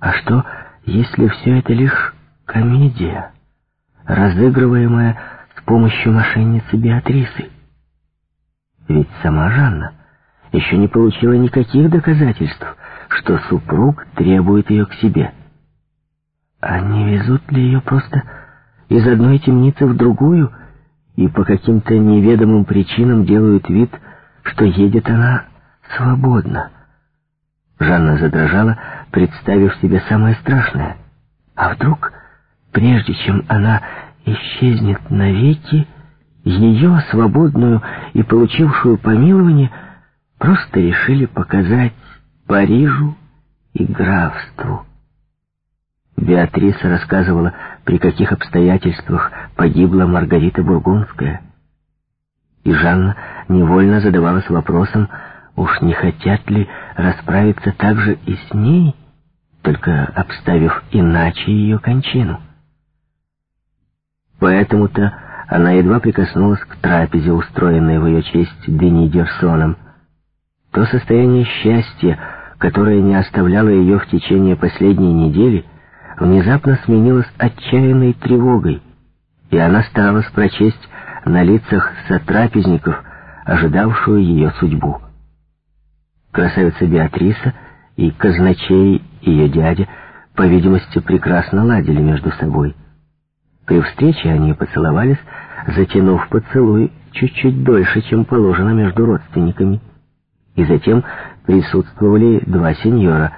А что, если все это лишь комедия, разыгрываемая с помощью мошенницы Беатрисы? Ведь сама Жанна еще не получила никаких доказательств, что супруг требует ее к себе. А не везут ли ее просто из одной темницы в другую и по каким-то неведомым причинам делают вид, что едет она свободно? Жанна задрожала, представив себе самое страшное. А вдруг, прежде чем она исчезнет навеки, ее, свободную и получившую помилование, просто решили показать Парижу и графству. Беатриса рассказывала, при каких обстоятельствах погибла Маргарита Бургундская. И Жанна невольно задавалась вопросом, уж не хотят ли расправиться также и с ней, только обставив иначе ее кончину. Поэтому-то она едва прикоснулась к трапезе, устроенной в ее честь Дени Дерсоном. То состояние счастья, которое не оставляло ее в течение последней недели, внезапно сменилось отчаянной тревогой, и она старалась прочесть на лицах сотрапезников, ожидавшую ее судьбу. Красавица Беатриса и казначей ее дядя, по видимости, прекрасно ладили между собой. При встрече они поцеловались, затянув поцелуй чуть-чуть дольше, чем положено между родственниками. И затем присутствовали два сеньора,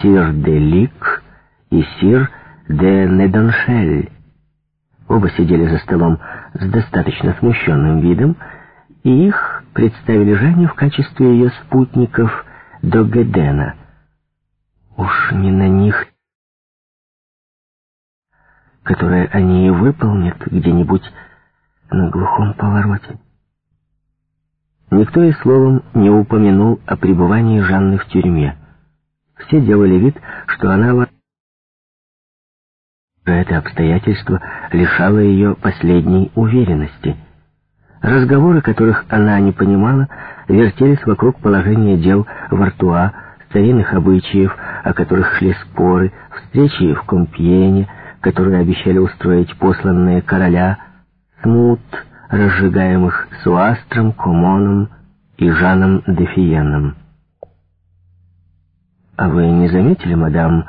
сир де Лик и сир де Недоншель. Оба сидели за столом с достаточно смущенным видом, и их представили Жанне в качестве ее спутников до Гедена. Уж не на них которое они и выполнят где-нибудь на глухом повороте. Никто и словом не упомянул о пребывании Жанны в тюрьме. Все делали вид, что она... Это обстоятельство лишало ее последней уверенности. Разговоры, которых она не понимала, вертелись вокруг положения дел в Артуа, старинных обычаев, о которых шли споры, встречи в Компьене, которые обещали устроить посланные короля, смут, разжигаемых Суастром, Комоном и Жаном де Фиеном. «А вы не заметили, мадам,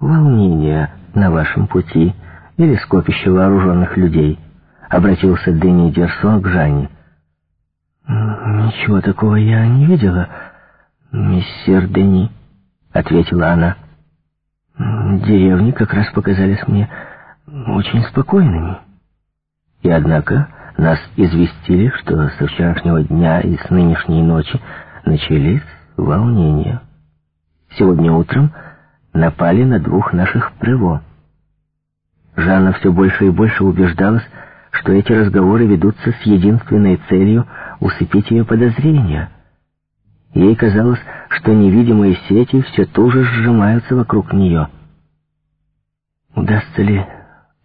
волнения на вашем пути или скопище вооруженных людей?» — обратился Дени Дерсо к Жанне. «Ничего такого я не видела, миссер Дени», — ответила она. Деревни как раз показались мне очень спокойными. И однако нас известили, что со вчерашнего дня и с нынешней ночи начались волнения. Сегодня утром напали на двух наших прево. Жанна все больше и больше убеждалась, что эти разговоры ведутся с единственной целью усыпить ее подозрения — Ей казалось, что невидимые сети все туже сжимаются вокруг нее. Удастся ли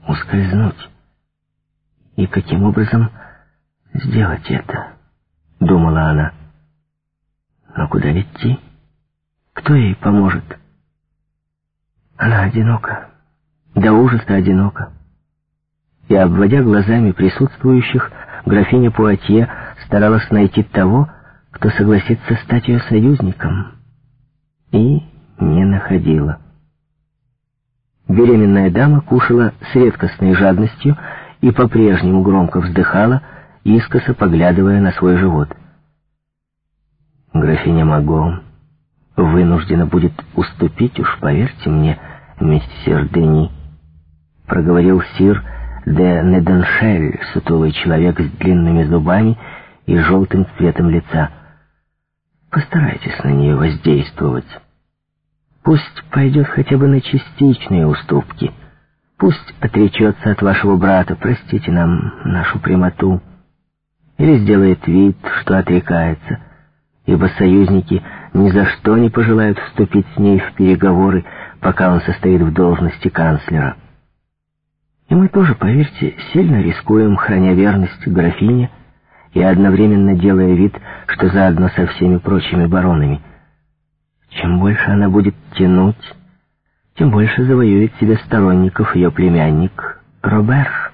ускользнуть? И каким образом сделать это? Думала она. Но куда идти? Кто ей поможет? Она одинока, до ужаса одинока. И, обводя глазами присутствующих, графиня Пуатье старалась найти того, кто согласится стать ее союзником, и не находила. Беременная дама кушала с редкостной жадностью и по-прежнему громко вздыхала, искоса поглядывая на свой живот. Графиня Маго вынуждена будет уступить, уж поверьте мне, мистер Дени, проговорил сир де Неденшель, сутулый человек с длинными зубами и желтым цветом лица. Постарайтесь на нее воздействовать. Пусть пойдет хотя бы на частичные уступки. Пусть отречется от вашего брата, простите нам нашу прямоту. Или сделает вид, что отрекается, ибо союзники ни за что не пожелают вступить с ней в переговоры, пока он состоит в должности канцлера. И мы тоже, поверьте, сильно рискуем, храня верность графине, и одновременно делая вид, что заодно со всеми прочими баронами. Чем больше она будет тянуть, тем больше завоюет себе сторонников ее племянник Робер.